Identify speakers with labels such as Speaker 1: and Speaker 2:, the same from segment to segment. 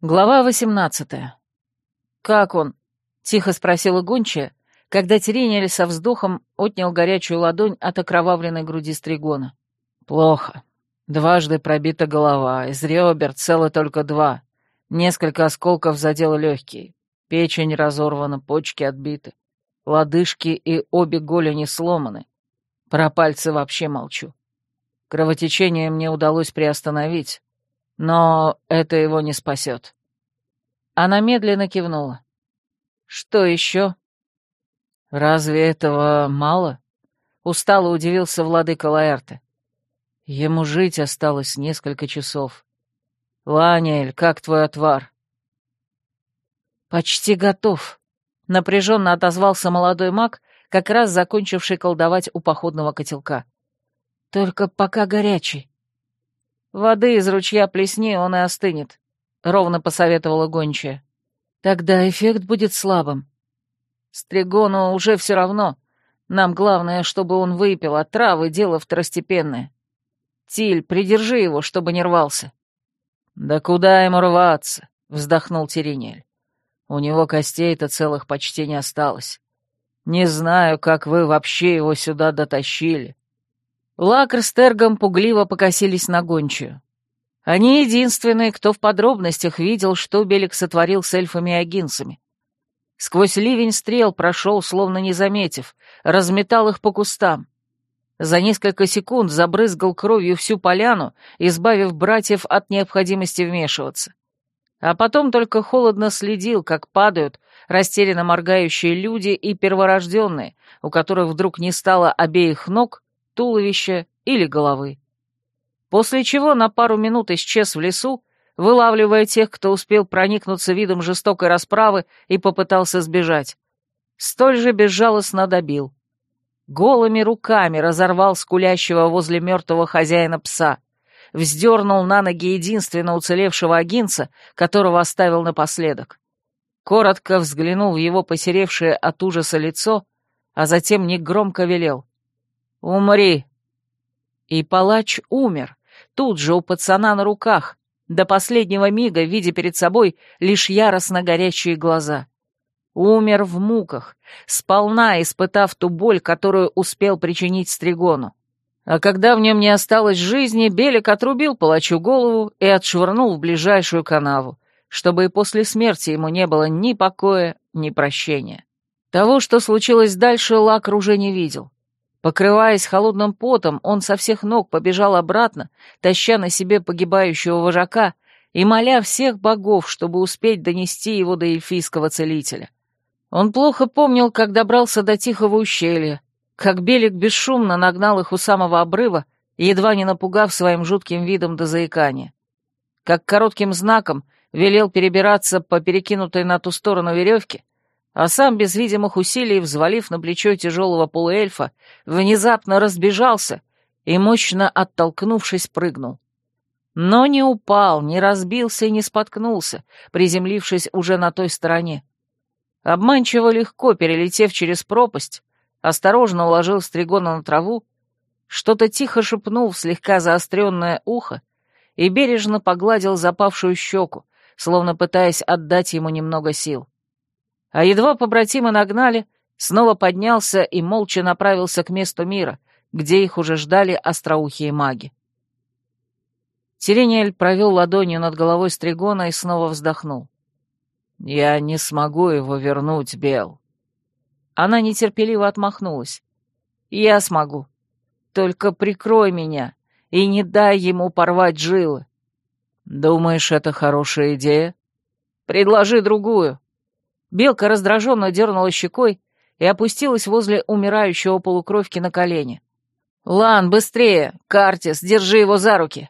Speaker 1: Глава восемнадцатая. «Как он?» — тихо спросила гончая, когда Терениэль со вздохом отнял горячую ладонь от окровавленной груди Стригона. «Плохо. Дважды пробита голова, из ребер целы только два. Несколько осколков задело легкие. Печень разорвана, почки отбиты. Лодыжки и обе голени сломаны. Про пальцы вообще молчу. Кровотечение мне удалось приостановить, но это его не спасет. Она медленно кивнула. Что еще? Разве этого мало? Устало удивился владыка Лаэрте. Ему жить осталось несколько часов. Ланиэль, как твой отвар? Почти готов. Напряженно отозвался молодой маг, как раз закончивший колдовать у походного котелка. Только пока горячий. Воды из ручья плесни, он и остынет, — ровно посоветовала гончая. Тогда эффект будет слабым. Стригону уже все равно. Нам главное, чтобы он выпил, а травы — дело второстепенное. Тиль, придержи его, чтобы не рвался. «Да куда ему рваться?» — вздохнул Теренель. «У него костей-то целых почти не осталось. Не знаю, как вы вообще его сюда дотащили. Лакр с Тергом пугливо покосились на гончую. Они единственные, кто в подробностях видел, что Белик сотворил с эльфами и агинцами. Сквозь ливень стрел прошел, словно не заметив, разметал их по кустам. За несколько секунд забрызгал кровью всю поляну, избавив братьев от необходимости вмешиваться. А потом только холодно следил, как падают растерянно моргающие люди и перворожденные, у которых вдруг не стало обеих ног, туловища или головы. После чего на пару минут исчез в лесу, вылавливая тех, кто успел проникнуться видом жестокой расправы и попытался сбежать. Столь же безжалостно добил. Голыми руками разорвал скулящего возле мертвого хозяина пса, вздернул на ноги единственно уцелевшего агинца, которого оставил напоследок. Коротко взглянул в его посеревшее от ужаса лицо, а затем негромко велел. «Умри!» И палач умер, тут же у пацана на руках, до последнего мига, видя перед собой лишь яростно горящие глаза. Умер в муках, сполна испытав ту боль, которую успел причинить Стригону. А когда в нем не осталось жизни, Белик отрубил палачу голову и отшвырнул в ближайшую канаву, чтобы и после смерти ему не было ни покоя, ни прощения. Того, что случилось дальше, Лакр уже не видел. Покрываясь холодным потом, он со всех ног побежал обратно, таща на себе погибающего вожака и моля всех богов, чтобы успеть донести его до эльфийского целителя. Он плохо помнил, как добрался до тихого ущелья, как Белик бесшумно нагнал их у самого обрыва, едва не напугав своим жутким видом до заикания. Как коротким знаком велел перебираться по перекинутой на ту сторону веревке, а сам без видимых усилий, взвалив на плечо тяжелого полуэльфа, внезапно разбежался и, мощно оттолкнувшись, прыгнул. Но не упал, не разбился и не споткнулся, приземлившись уже на той стороне. Обманчиво легко перелетев через пропасть, осторожно уложил Стригона на траву, что-то тихо шепнул в слегка заостренное ухо и бережно погладил запавшую щеку, словно пытаясь отдать ему немного сил а едва побратимы нагнали, снова поднялся и молча направился к месту мира, где их уже ждали остроухие маги. Терениэль провел ладонью над головой Стригона и снова вздохнул. «Я не смогу его вернуть, Бел». Она нетерпеливо отмахнулась. «Я смогу. Только прикрой меня и не дай ему порвать жилы». «Думаешь, это хорошая идея?» «Предложи другую», Белка раздраженно дернула щекой и опустилась возле умирающего полукровки на колени. «Лан, быстрее! Картис, держи его за руки!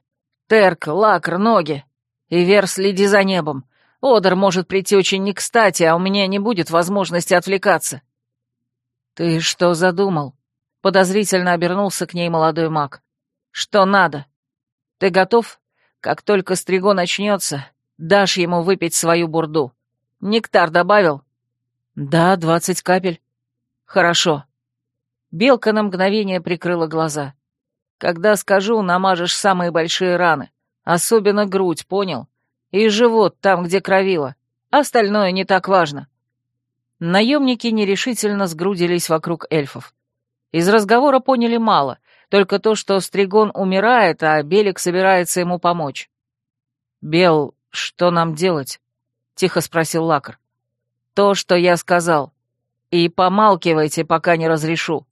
Speaker 1: Терк, Лакр, ноги! И Вер, следи за небом! Одер может прийти очень не кстати, а у меня не будет возможности отвлекаться!» «Ты что задумал?» — подозрительно обернулся к ней молодой маг. «Что надо? Ты готов? Как только Стриго начнется, дашь ему выпить свою бурду». Нектар добавил? Да, двадцать капель. Хорошо. Белка на мгновение прикрыла глаза. Когда скажу, намажешь самые большие раны. Особенно грудь, понял? И живот там, где кровило. Остальное не так важно. Наемники нерешительно сгрудились вокруг эльфов. Из разговора поняли мало, только то, что Стригон умирает, а Белик собирается ему помочь. «Бел, что нам делать?» — тихо спросил Лакар. «То, что я сказал. И помалкивайте, пока не разрешу».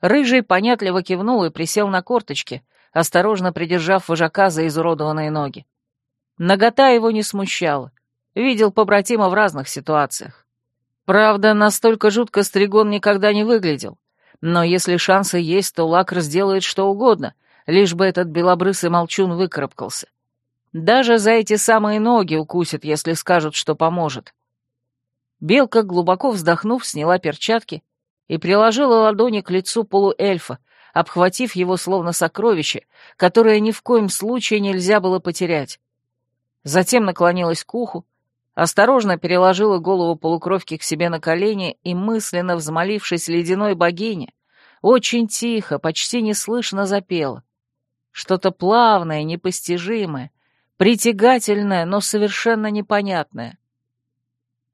Speaker 1: Рыжий понятливо кивнул и присел на корточки, осторожно придержав вожака за изуродованные ноги. Нагота его не смущала. Видел побратима в разных ситуациях. Правда, настолько жутко Стригон никогда не выглядел. Но если шансы есть, то Лакр сделает что угодно, лишь бы этот белобрысый молчун выкарабкался. Даже за эти самые ноги укусит, если скажут, что поможет. Белка, глубоко вздохнув, сняла перчатки и приложила ладони к лицу полуэльфа, обхватив его словно сокровище, которое ни в коем случае нельзя было потерять. Затем наклонилась к уху, осторожно переложила голову полукровки к себе на колени и, мысленно взмолившись ледяной богине, очень тихо, почти неслышно запела. Что-то плавное, непостижимое, притягательное, но совершенно непонятное.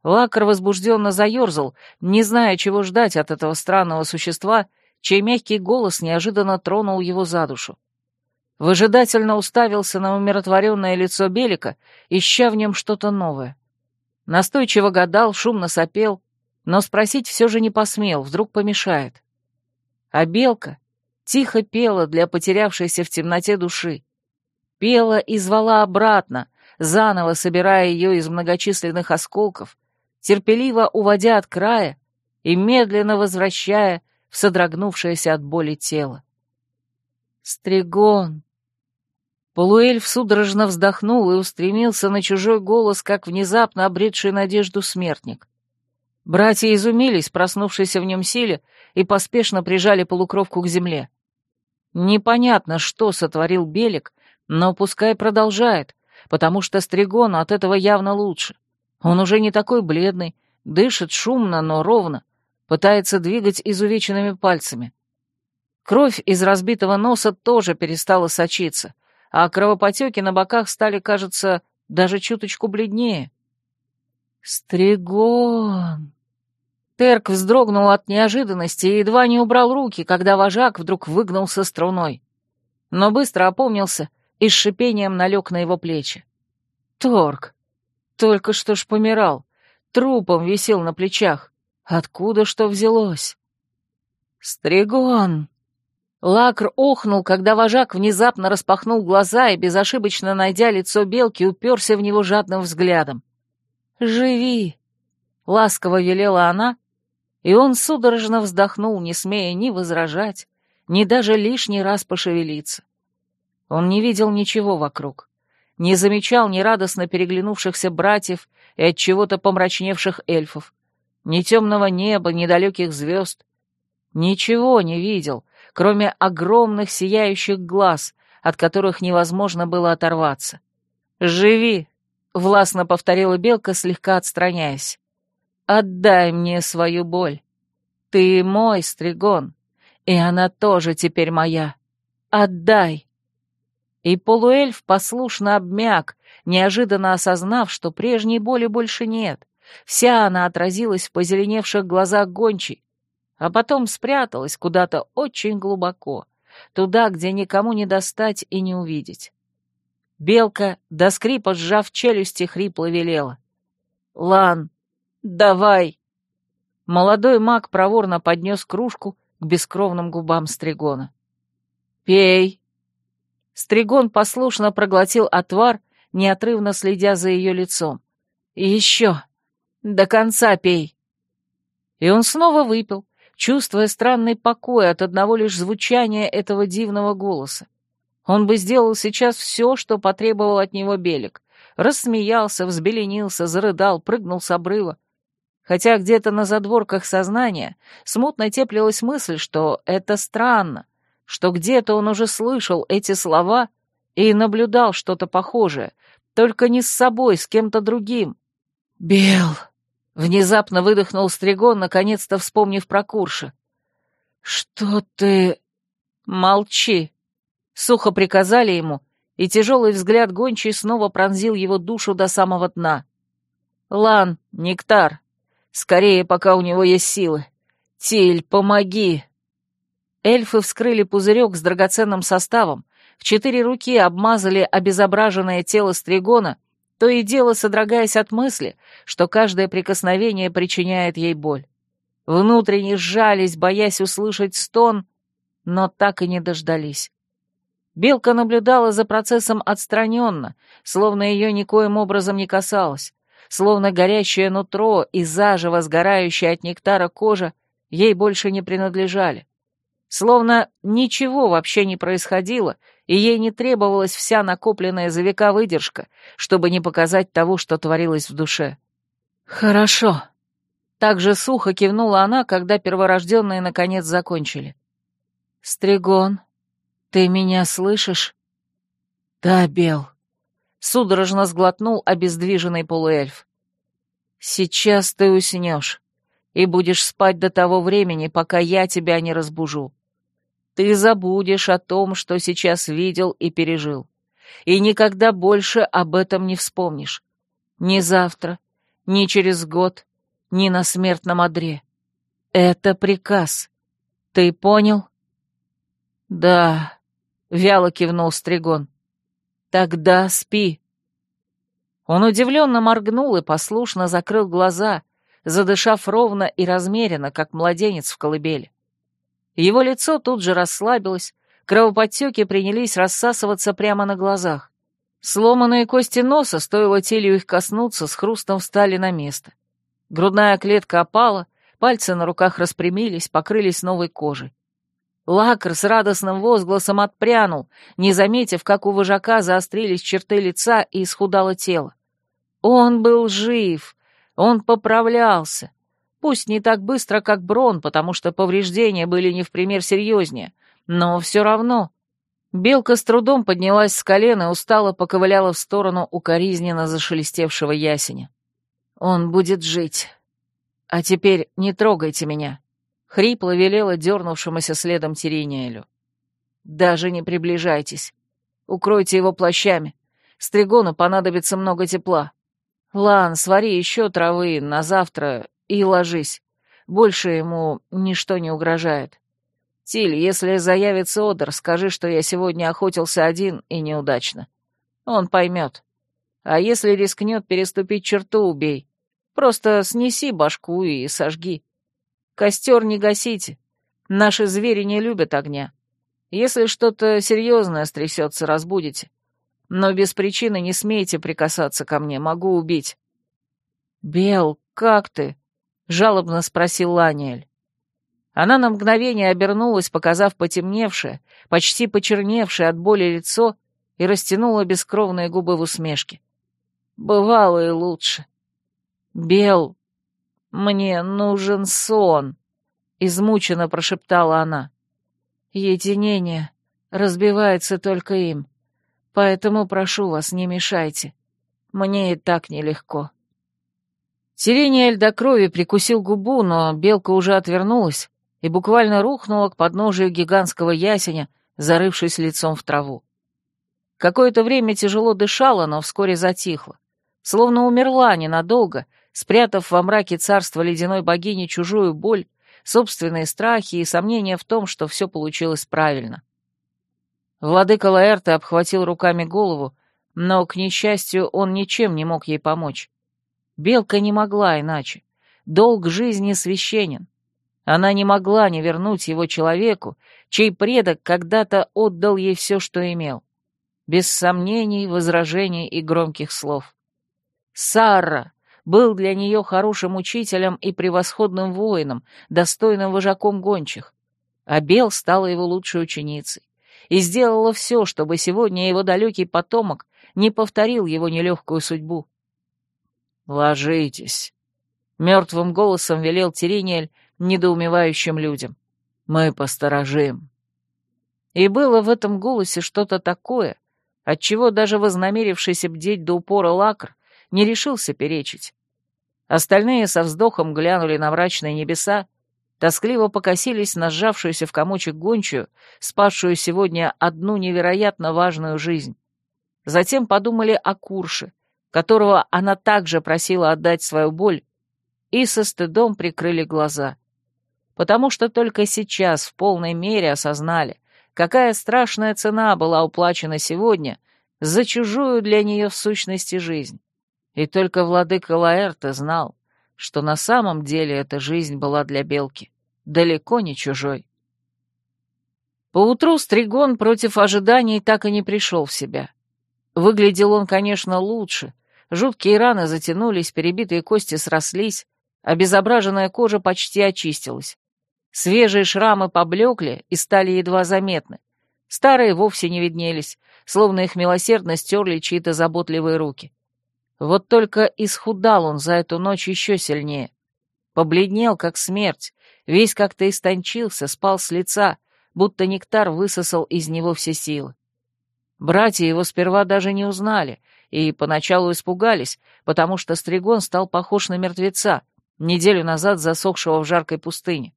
Speaker 1: Лакар возбужденно заерзал, не зная, чего ждать от этого странного существа, чей мягкий голос неожиданно тронул его за душу. Выжидательно уставился на умиротворенное лицо Белика, ища в нем что-то новое. Настойчиво гадал, шумно сопел, но спросить все же не посмел, вдруг помешает. А белка тихо пела для потерявшейся в темноте души. Пела и звала обратно, заново собирая ее из многочисленных осколков, терпеливо уводя от края и медленно возвращая в содрогнувшееся от боли тело. «Стригон!» Полуэльф судорожно вздохнул и устремился на чужой голос, как внезапно обретший надежду смертник. Братья изумились, проснувшись в нем силе, и поспешно прижали полукровку к земле. Непонятно, что сотворил Белик, но пускай продолжает, потому что Стригону от этого явно лучше. Он уже не такой бледный, дышит шумно, но ровно, пытается двигать изувеченными пальцами. Кровь из разбитого носа тоже перестала сочиться, а кровопотеки на боках стали, кажется, даже чуточку бледнее. «Стригон!» Терк вздрогнул от неожиданности и едва не убрал руки, когда вожак вдруг выгнулся струной. Но быстро опомнился и с шипением налег на его плечи. «Торг! Только что ж помирал, трупом висел на плечах. Откуда что взялось?» «Стригон!» Лакр охнул, когда вожак внезапно распахнул глаза и, безошибочно найдя лицо белки, уперся в него жадным взглядом. «Живи!» — ласково велела она, и он судорожно вздохнул, не смея ни возражать, ни даже лишний раз пошевелиться. Он не видел ничего вокруг, не замечал ни радостно переглянувшихся братьев и от чего-то помрачневших эльфов, ни темного неба, ни далеких звезд. Ничего не видел, кроме огромных сияющих глаз, от которых невозможно было оторваться. «Живи!» — властно повторила Белка, слегка отстраняясь. «Отдай мне свою боль. Ты мой, Стригон, и она тоже теперь моя. Отдай!» И полуэльф послушно обмяк, неожиданно осознав, что прежней боли больше нет. Вся она отразилась в позеленевших глазах гончей, а потом спряталась куда-то очень глубоко, туда, где никому не достать и не увидеть. Белка, до скрипа сжав челюсти, хрипло велела. «Лан, давай!» Молодой маг проворно поднес кружку к бескровным губам Стригона. «Пей!» Стригон послушно проглотил отвар, неотрывно следя за ее лицом. «И еще! До конца пей!» И он снова выпил, чувствуя странный покой от одного лишь звучания этого дивного голоса. Он бы сделал сейчас все, что потребовал от него Белик. Рассмеялся, взбеленился, зарыдал, прыгнул с обрыва. Хотя где-то на задворках сознания смутно теплилась мысль, что это странно, что где-то он уже слышал эти слова и наблюдал что-то похожее, только не с собой, с кем-то другим. «Бел!» Внезапно выдохнул Стригон, наконец-то вспомнив про Курша. «Что ты...» «Молчи!» — сухо приказали ему, и тяжелый взгляд гончей снова пронзил его душу до самого дна. «Лан, Нектар, скорее, пока у него есть силы. Тиль, помоги!» Эльфы вскрыли пузырек с драгоценным составом, в четыре руки обмазали обезображенное тело Стригона, то и дело содрогаясь от мысли, что каждое прикосновение причиняет ей боль. Внутренне сжались, боясь услышать стон, но так и не дождались. Белка наблюдала за процессом отстраненно, словно ее никоим образом не касалось, словно горящее нутро и заживо сгорающая от нектара кожа ей больше не принадлежали. Словно ничего вообще не происходило, и ей не требовалась вся накопленная за века выдержка, чтобы не показать того, что творилось в душе. «Хорошо», так же сухо кивнула она, когда перворожденные наконец закончили. «Стригон, ты меня слышишь?» «Да, Бел», — судорожно сглотнул обездвиженный полуэльф. «Сейчас ты уснешь и будешь спать до того времени, пока я тебя не разбужу. Ты забудешь о том, что сейчас видел и пережил, и никогда больше об этом не вспомнишь. Ни завтра, ни через год, ни на смертном одре. Это приказ. Ты понял? Да, вяло кивнул Стригон. Тогда спи. Он удивленно моргнул и послушно закрыл глаза, задышав ровно и размеренно, как младенец в колыбели. Его лицо тут же расслабилось, кровоподтеки принялись рассасываться прямо на глазах. Сломанные кости носа, стоило телю их коснуться, с хрустом встали на место. Грудная клетка опала, пальцы на руках распрямились, покрылись новой кожей. Лакр с радостным возгласом отпрянул, не заметив, как у вожака заострились черты лица и исхудало тело. Он был жив, он поправлялся. Пусть не так быстро, как Брон, потому что повреждения были не в пример серьезнее, но все равно. Белка с трудом поднялась с колена и устало поковыляла в сторону укоризненно зашелестевшего ясеня. Он будет жить. А теперь не трогайте меня. Хрипло велела дернувшемуся следом Тириниэлю. Даже не приближайтесь. Укройте его плащами. Стригону понадобится много тепла. Лан, свари еще травы на завтра и ложись. Больше ему ничто не угрожает. Тиль, если заявится Одер, скажи, что я сегодня охотился один и неудачно. Он поймет. А если рискнет переступить черту, убей. Просто снеси башку и сожги. Костер не гасите. Наши звери не любят огня. Если что-то серьезное стрясется, разбудите. Но без причины не смейте прикасаться ко мне, могу убить». «Бел, как ты?» — жалобно спросил Ланиэль. Она на мгновение обернулась, показав потемневшее, почти почерневшее от боли лицо, и растянула бескровные губы в усмешке. «Бывало и лучше. «Бел, мне нужен сон», — измученно прошептала она. «Единение разбивается только им, поэтому прошу вас, не мешайте. Мне и так нелегко». Сирение до крови прикусил губу, но белка уже отвернулась и буквально рухнула к подножию гигантского ясеня, зарывшись лицом в траву. Какое-то время тяжело дышала, но вскоре затихла. Словно умерла ненадолго, спрятав во мраке царства ледяной богини чужую боль, собственные страхи и сомнения в том, что все получилось правильно. Владыка Лаэрта обхватил руками голову, но, к несчастью, он ничем не мог ей помочь. Белка не могла иначе. Долг жизни священен. Она не могла не вернуть его человеку, чей предок когда-то отдал ей все, что имел. Без сомнений, возражений и громких слов. Сара, был для нее хорошим учителем и превосходным воином, достойным вожаком гончих. А Бел стала его лучшей ученицей и сделала все, чтобы сегодня его далекий потомок не повторил его нелегкую судьбу. «Ложитесь», — мертвым голосом велел Терениэль недоумевающим людям. «Мы посторожим». И было в этом голосе что-то такое, отчего даже вознамерившийся бдеть до упора лакр не решился перечить. Остальные со вздохом глянули на мрачные небеса, тоскливо покосились на сжавшуюся в комочек гончую, спасшую сегодня одну невероятно важную жизнь. затем подумали о Курше, которого она также просила отдать свою боль, и со стыдом прикрыли глаза. Потому что только сейчас в полной мере осознали, какая страшная цена была уплачена сегодня за чужую для нее в сущности жизнь. И только владыка Лаэрта знал, что на самом деле эта жизнь была для Белки далеко не чужой. Поутру Стригон против ожиданий так и не пришел в себя. Выглядел он, конечно, лучше. Жуткие раны затянулись, перебитые кости срослись, обезображенная кожа почти очистилась. Свежие шрамы поблекли и стали едва заметны. Старые вовсе не виднелись, словно их милосердно стерли чьи-то заботливые руки. Вот только исхудал он за эту ночь еще сильнее. Побледнел, как смерть, весь как-то истончился, спал с лица, будто нектар высосал из него все силы. Братья его сперва даже не узнали и поначалу испугались, потому что Стригон стал похож на мертвеца, неделю назад засохшего в жаркой пустыне.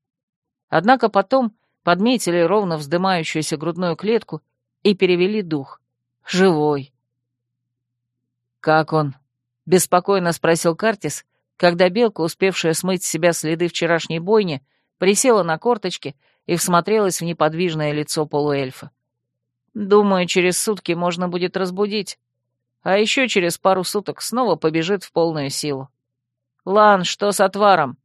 Speaker 1: Однако потом подметили ровно вздымающуюся грудную клетку и перевели дух. Живой. «Как он?» — беспокойно спросил Картис, когда белка, успевшая смыть с себя следы вчерашней бойни, присела на корточки и всмотрелась в неподвижное лицо полуэльфа. «Думаю, через сутки можно будет разбудить, а еще через пару суток снова побежит в полную силу. Лан, что с отваром?»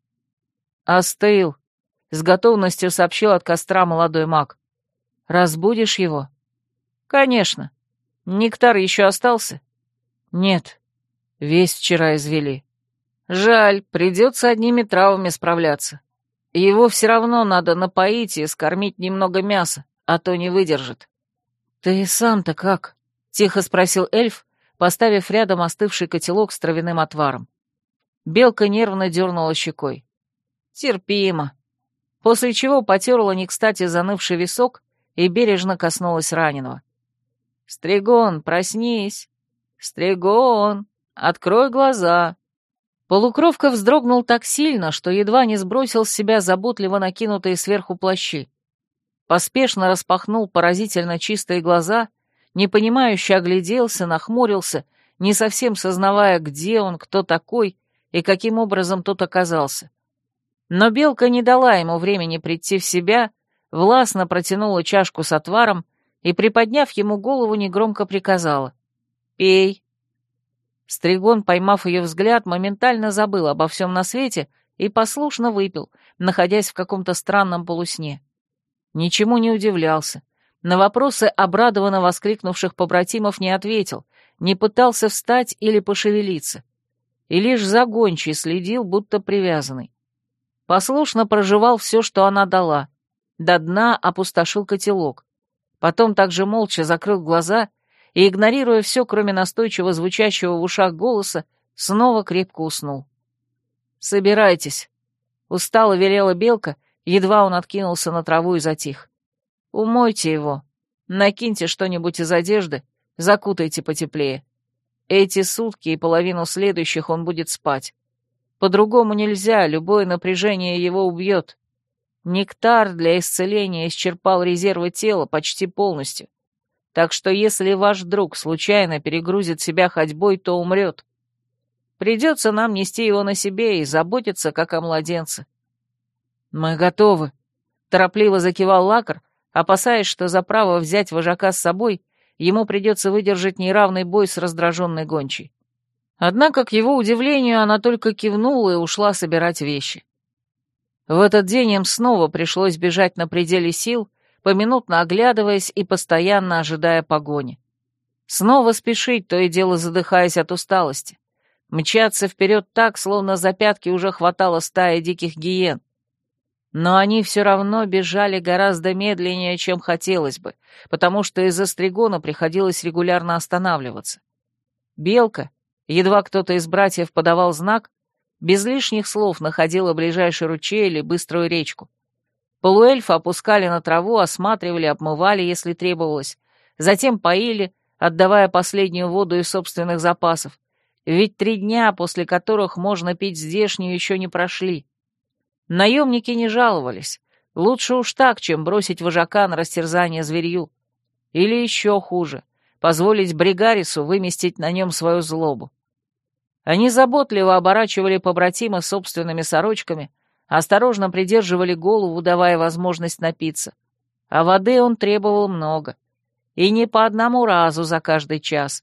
Speaker 1: «Остыл», — с готовностью сообщил от костра молодой маг. «Разбудишь его?» «Конечно. Нектар еще остался?» «Нет. Весь вчера извели. Жаль, придется одними травами справляться. Его все равно надо напоить и скормить немного мяса, а то не выдержит». «Ты сам-то как?» — тихо спросил эльф, поставив рядом остывший котелок с травяным отваром. Белка нервно дернула щекой. «Терпимо», после чего потерла не кстати занывший висок и бережно коснулась раненого. «Стригон, проснись! Стригон, открой глаза!» Полукровка вздрогнул так сильно, что едва не сбросил с себя заботливо накинутые сверху плащи. Поспешно распахнул поразительно чистые глаза, непонимающе огляделся, нахмурился, не совсем сознавая, где он, кто такой и каким образом тот оказался. Но белка не дала ему времени прийти в себя, властно протянула чашку с отваром и, приподняв ему голову, негромко приказала. «Пей». Стригон, поймав ее взгляд, моментально забыл обо всем на свете и послушно выпил, находясь в каком-то странном полусне. Ничему не удивлялся. На вопросы обрадованно воскликнувших побратимов не ответил, не пытался встать или пошевелиться. И лишь загончий следил, будто привязанный. Послушно проживал все, что она дала. До дна опустошил котелок. Потом также молча закрыл глаза и, игнорируя все, кроме настойчиво звучащего в ушах голоса, снова крепко уснул. «Собирайтесь», — устало велела белка, едва он откинулся на траву и затих. «Умойте его, накиньте что-нибудь из одежды, закутайте потеплее. Эти сутки и половину следующих он будет спать. По-другому нельзя, любое напряжение его убьет. Нектар для исцеления исчерпал резервы тела почти полностью. Так что если ваш друг случайно перегрузит себя ходьбой, то умрет. Придется нам нести его на себе и заботиться, как о младенце. Мы готовы, — торопливо закивал Лакар, опасаясь, что за право взять вожака с собой ему придется выдержать неравный бой с раздраженной гончей. Однако, к его удивлению, она только кивнула и ушла собирать вещи. В этот день им снова пришлось бежать на пределе сил, поминутно оглядываясь и постоянно ожидая погони. Снова спешить, то и дело задыхаясь от усталости. Мчаться вперед так, словно за пятки уже хватало стая диких гиен. Но они все равно бежали гораздо медленнее, чем хотелось бы, потому что из-за стригона приходилось регулярно останавливаться. Белка, Едва кто-то из братьев подавал знак, без лишних слов находила ближайший ручей или быструю речку. Полуэльфы опускали на траву, осматривали, обмывали, если требовалось, затем поили, отдавая последнюю воду из собственных запасов, ведь три дня, после которых можно пить здешнюю, еще не прошли. Наемники не жаловались. Лучше уж так, чем бросить вожака на растерзание зверью. Или еще хуже позволить Бригарису выместить на нем свою злобу. Они заботливо оборачивали побратима собственными сорочками, осторожно придерживали голову, давая возможность напиться. А воды он требовал много. И не по одному разу за каждый час.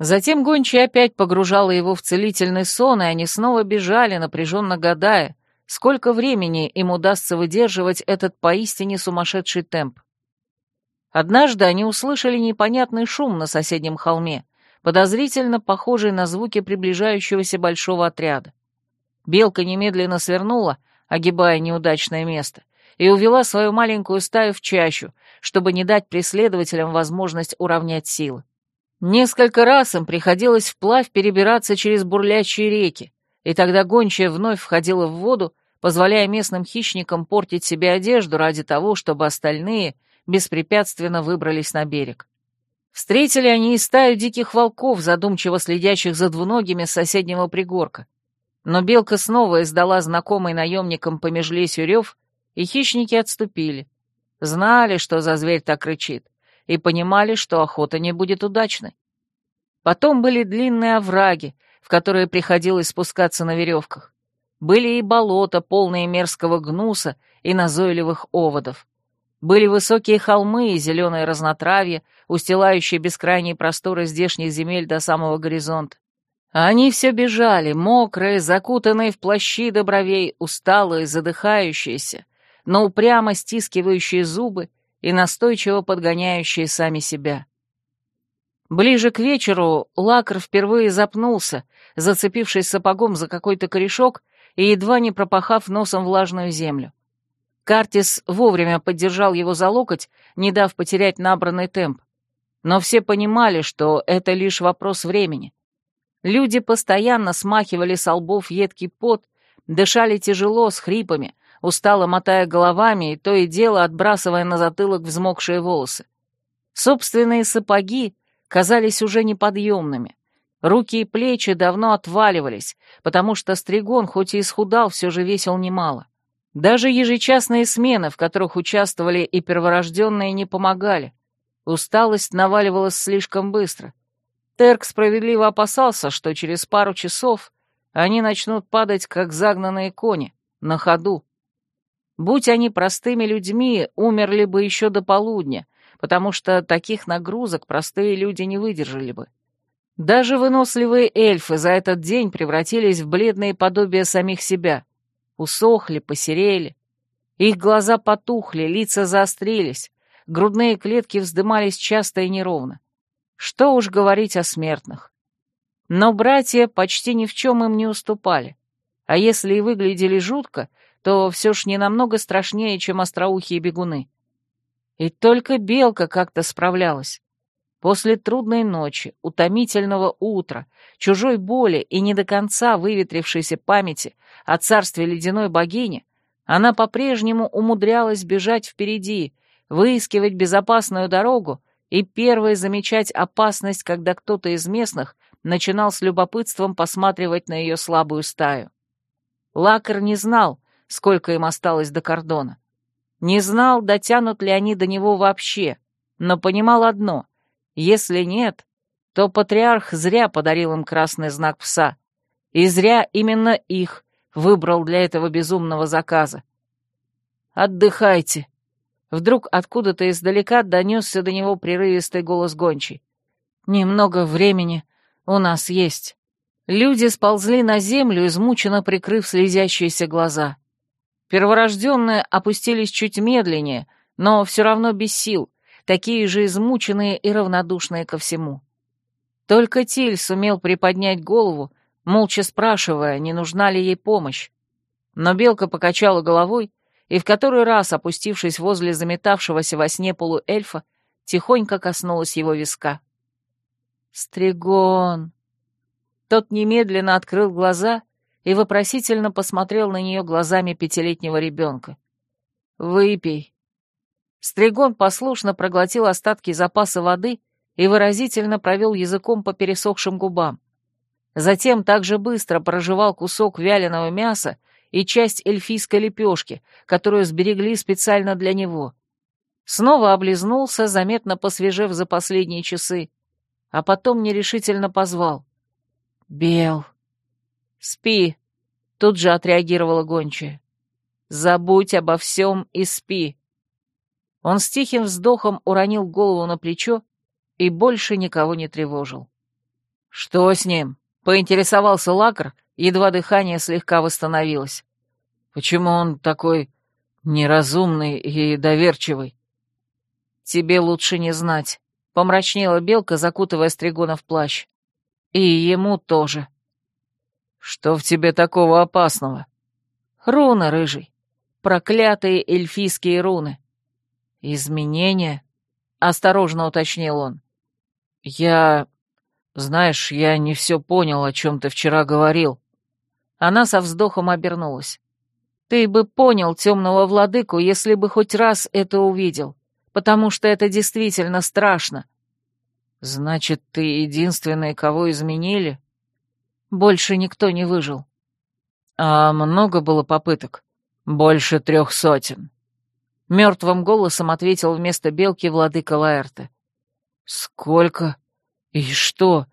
Speaker 1: Затем гончая опять погружала его в целительный сон, и они снова бежали, напряженно гадая, сколько времени им удастся выдерживать этот поистине сумасшедший темп. Однажды они услышали непонятный шум на соседнем холме, подозрительно похожий на звуки приближающегося большого отряда. Белка немедленно свернула, огибая неудачное место, и увела свою маленькую стаю в чащу, чтобы не дать преследователям возможность уравнять силы. Несколько раз им приходилось вплавь перебираться через бурлящие реки, и тогда гончая вновь входила в воду, позволяя местным хищникам портить себе одежду ради того, чтобы остальные беспрепятственно выбрались на берег. Встретили они и стаю диких волков, задумчиво следящих за двуногими с соседнего пригорка. Но белка снова издала знакомый наемникам по межлесью рев, и хищники отступили. Знали, что за зверь так рычит, и понимали, что охота не будет удачной. Потом были длинные овраги, в которые приходилось спускаться на веревках. Были и болота, полные мерзкого гнуса и назойливых оводов. Были высокие холмы и зеленое разнотравье, устилающие бескрайние просторы здешних земель до самого горизонта. Они все бежали, мокрые, закутанные в плащи до усталые, задыхающиеся, но упрямо стискивающие зубы и настойчиво подгоняющие сами себя. Ближе к вечеру Лакр впервые запнулся, зацепившись сапогом за какой-то корешок и едва не пропахав носом влажную землю. Картис вовремя поддержал его за локоть, не дав потерять набранный темп. Но все понимали, что это лишь вопрос времени. Люди постоянно смахивали с лбов едкий пот, дышали тяжело, с хрипами, устало мотая головами и то и дело отбрасывая на затылок взмокшие волосы. Собственные сапоги казались уже неподъемными. Руки и плечи давно отваливались, потому что Стригон, хоть и исхудал, все же весил немало. Даже ежечасные смены, в которых участвовали и перворожденные, не помогали. Усталость наваливалась слишком быстро. Терк справедливо опасался, что через пару часов они начнут падать, как загнанные кони, на ходу. Будь они простыми людьми, умерли бы еще до полудня, потому что таких нагрузок простые люди не выдержали бы. Даже выносливые эльфы за этот день превратились в бледные подобия самих себя — усохли, посерели. Их глаза потухли, лица заострились, грудные клетки вздымались часто и неровно. Что уж говорить о смертных. Но братья почти ни в чем им не уступали. А если и выглядели жутко, то все ж не намного страшнее, чем остроухие бегуны. И только белка как-то справлялась. После трудной ночи, утомительного утра, чужой боли и не до конца выветрившейся памяти о царстве ледяной богини, она по-прежнему умудрялась бежать впереди, выискивать безопасную дорогу и первой замечать опасность, когда кто-то из местных начинал с любопытством посматривать на ее слабую стаю. Лакар не знал, сколько им осталось до кордона. Не знал, дотянут ли они до него вообще, но понимал одно — если нет, то патриарх зря подарил им красный знак пса. И зря именно их выбрал для этого безумного заказа. «Отдыхайте!» Вдруг откуда-то издалека донесся до него прерывистый голос гончий. «Немного времени у нас есть». Люди сползли на землю, измученно прикрыв слезящиеся глаза. Перворожденные опустились чуть медленнее, но все равно без сил, такие же измученные и равнодушные ко всему. Только Тиль сумел приподнять голову, молча спрашивая, не нужна ли ей помощь. Но белка покачала головой и, в который раз опустившись возле заметавшегося во сне полуэльфа, тихонько коснулась его виска. «Стригон!» Тот немедленно открыл глаза и вопросительно посмотрел на нее глазами пятилетнего ребенка. «Выпей», Стригон послушно проглотил остатки запаса воды и выразительно провел языком по пересохшим губам. Затем также быстро прожевал кусок вяленого мяса и часть эльфийской лепешки, которую сберегли специально для него. Снова облизнулся, заметно посвежев за последние часы, а потом нерешительно позвал. «Бел!» «Спи!» — тут же отреагировала гончая. «Забудь обо всем и спи!» Он с тихим вздохом уронил голову на плечо и больше никого не тревожил. «Что с ним?» — поинтересовался Лакр, едва дыхание слегка восстановилось. «Почему он такой неразумный и доверчивый?» «Тебе лучше не знать», — помрачнела Белка, закутывая Стригона в плащ. «И ему тоже». «Что в тебе такого опасного?» «Руны, рыжий. Проклятые эльфийские руны». «Изменения?» — осторожно уточнил он. «Я... Знаешь, я не все понял, о чем ты вчера говорил». Она со вздохом обернулась. «Ты бы понял темного владыку, если бы хоть раз это увидел, потому что это действительно страшно». «Значит, ты единственный, кого изменили?» Больше никто не выжил. А много было попыток? Больше трех сотен. Мертвым голосом ответил вместо белки владыка Лаэрта. Сколько? И что?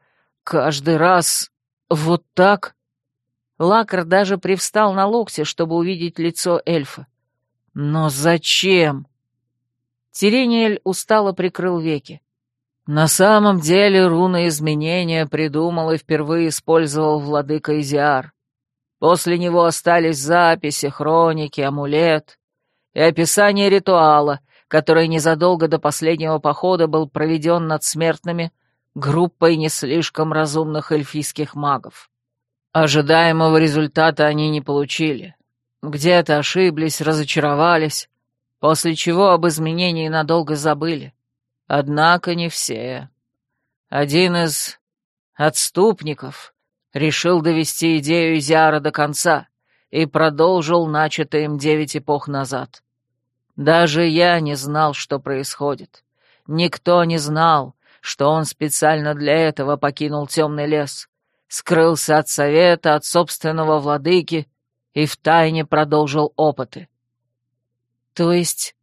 Speaker 1: Каждый раз вот так? Лакар даже привстал на локте, чтобы увидеть лицо эльфа. Но зачем? Тирениэль устало прикрыл веки. На самом деле руны изменения придумал и впервые использовал владыка Изиар. После него остались записи, хроники, амулет и описание ритуала, который незадолго до последнего похода был проведен над смертными группой не слишком разумных эльфийских магов. Ожидаемого результата они не получили. Где-то ошиблись, разочаровались, после чего об изменении надолго забыли. Однако не все. Один из отступников решил довести идею Изиара до конца и продолжил начатое им девять эпох назад. Даже я не знал, что происходит. Никто не знал, что он специально для этого покинул темный лес, скрылся от совета, от собственного владыки и втайне продолжил опыты. То есть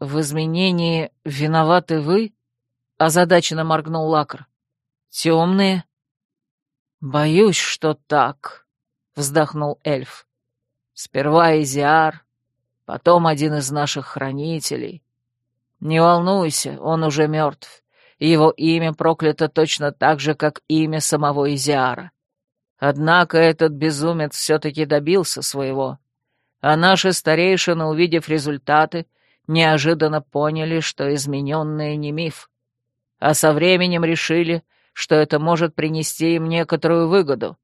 Speaker 1: «В изменении виноваты вы?» — озадаченно моргнул Лакр. «Темные?» «Боюсь, что так», — вздохнул эльф. «Сперва Изиар, потом один из наших хранителей. Не волнуйся, он уже мертв, его имя проклято точно так же, как имя самого Изиара. Однако этот безумец все-таки добился своего, а наши старейшины, увидев результаты, — неожиданно поняли, что измененные не миф, а со временем решили, что это может принести им некоторую выгоду.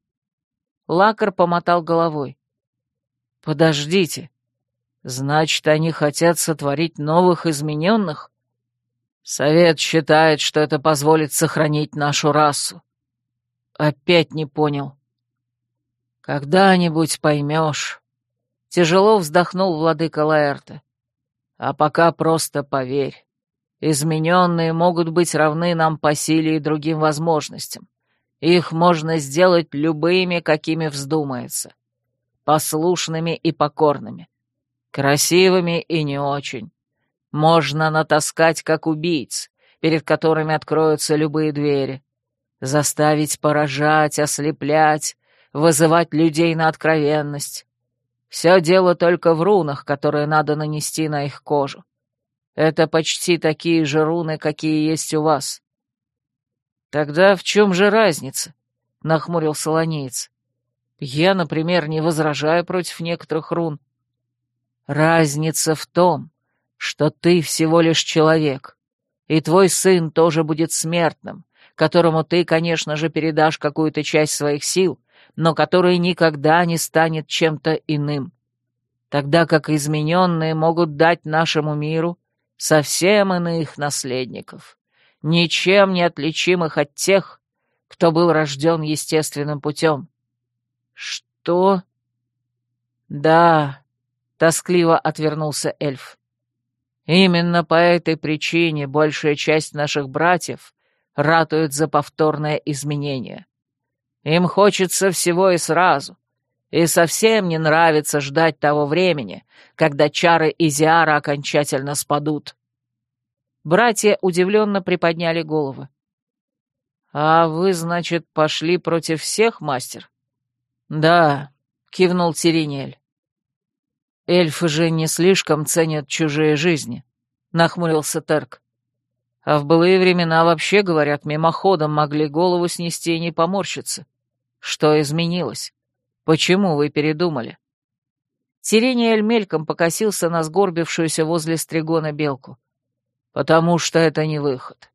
Speaker 1: Лакар помотал головой. «Подождите, значит, они хотят сотворить новых измененных? Совет считает, что это позволит сохранить нашу расу. Опять не понял. Когда-нибудь поймешь». Тяжело вздохнул владыка Лаэрта. А пока просто поверь. Измененные могут быть равны нам по силе и другим возможностям. Их можно сделать любыми, какими вздумается. Послушными и покорными. Красивыми и не очень. Можно натаскать, как убийц, перед которыми откроются любые двери. Заставить поражать, ослеплять, вызывать людей на откровенность. Все дело только в рунах, которые надо нанести на их кожу. Это почти такие же руны, какие есть у вас. Тогда в чем же разница? Нахмурил Солонеец. Я, например, не возражаю против некоторых рун. Разница в том, что ты всего лишь человек, и твой сын тоже будет смертным, которому ты, конечно же, передашь какую-то часть своих сил, но который никогда не станет чем-то иным. Тогда как измененные могут дать нашему миру совсем иных наследников, ничем не отличимых от тех, кто был рожден естественным путем. Что? Да, тоскливо отвернулся эльф. Именно по этой причине большая часть наших братьев ратует за повторное изменение. Им хочется всего и сразу, и совсем не нравится ждать того времени, когда чары Изиара окончательно спадут. Братья удивленно приподняли головы. «А вы, значит, пошли против всех, мастер?» «Да», — кивнул Тиринель. «Эльфы же не слишком ценят чужие жизни», — нахмурился Терк. «А в былые времена вообще, говорят, мимоходом могли голову снести и не поморщиться. Что изменилось? Почему вы передумали?» Тирениэль мельком покосился на сгорбившуюся возле стригона белку. «Потому что это не выход.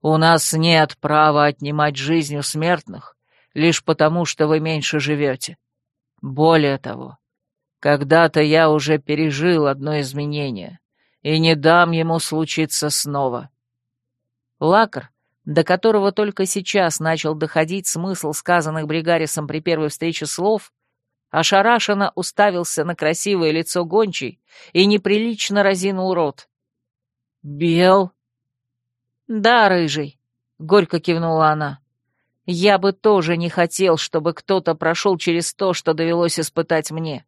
Speaker 1: У нас нет права отнимать жизнь у смертных, лишь потому, что вы меньше живете. Более того, когда-то я уже пережил одно изменение, и не дам ему случиться снова. Лакар, до которого только сейчас начал доходить смысл сказанных Бригарисом при первой встрече слов, ошарашенно уставился на красивое лицо гончей и неприлично разинул рот. «Бел?» «Да, рыжий», — горько кивнула она. «Я бы тоже не хотел, чтобы кто-то прошел через то, что довелось испытать мне.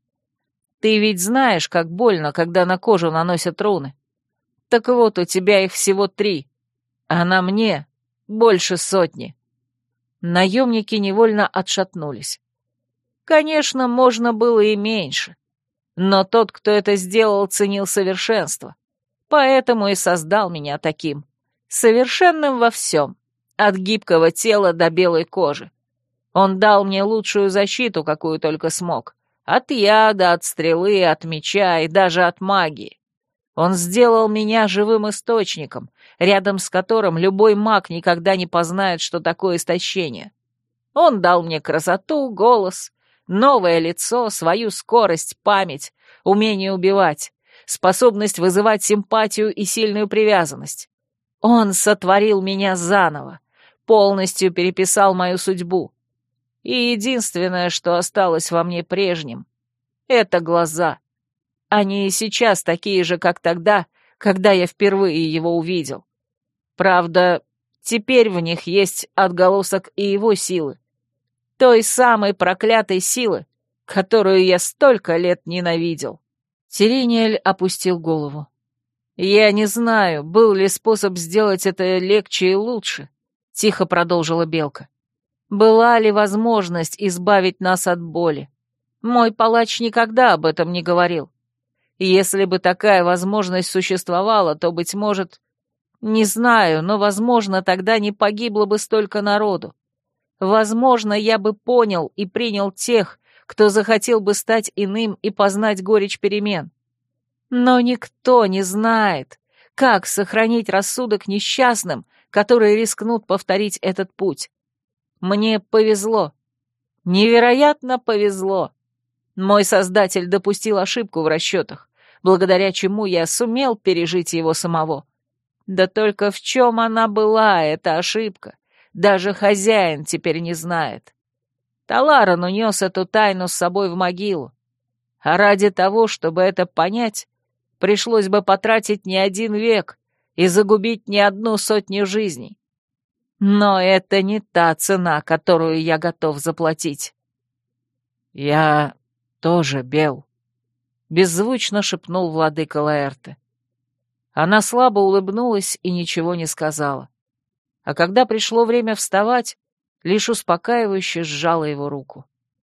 Speaker 1: Ты ведь знаешь, как больно, когда на кожу наносят руны. Так вот, у тебя их всего три, а на мне больше сотни. Наемники невольно отшатнулись. Конечно, можно было и меньше, но тот, кто это сделал, ценил совершенство, поэтому и создал меня таким, совершенным во всем, от гибкого тела до белой кожи. Он дал мне лучшую защиту, какую только смог, от яда, от стрелы, от меча и даже от магии. Он сделал меня живым источником, рядом с которым любой маг никогда не познает, что такое истощение. Он дал мне красоту, голос, новое лицо, свою скорость, память, умение убивать, способность вызывать симпатию и сильную привязанность. Он сотворил меня заново, полностью переписал мою судьбу, и единственное, что осталось во мне прежним, — это глаза. Они и сейчас такие же, как тогда, когда я впервые его увидел. Правда, теперь в них есть отголосок и его силы. Той самой проклятой силы, которую я столько лет ненавидел. Сирениэль опустил голову. «Я не знаю, был ли способ сделать это легче и лучше», — тихо продолжила Белка. Была ли возможность избавить нас от боли? Мой палач никогда об этом не говорил. Если бы такая возможность существовала, то, быть может... Не знаю, но, возможно, тогда не погибло бы столько народу. Возможно, я бы понял и принял тех, кто захотел бы стать иным и познать горечь перемен. Но никто не знает, как сохранить рассудок несчастным, которые рискнут повторить этот путь. Мне повезло. Невероятно повезло. Мой создатель допустил ошибку в расчетах, благодаря чему я сумел пережить его самого. Да только в чем она была, эта ошибка, даже хозяин теперь не знает. Таларан унес эту тайну с собой в могилу. А ради того, чтобы это понять, пришлось бы потратить не один век и загубить не одну сотню жизней. Но это не та цена, которую я готов заплатить. Я тоже бел, беззвучно шепнул владыка Лаэрте. Она слабо улыбнулась и ничего не сказала. А когда пришло время вставать, лишь успокаивающе сжала его руку.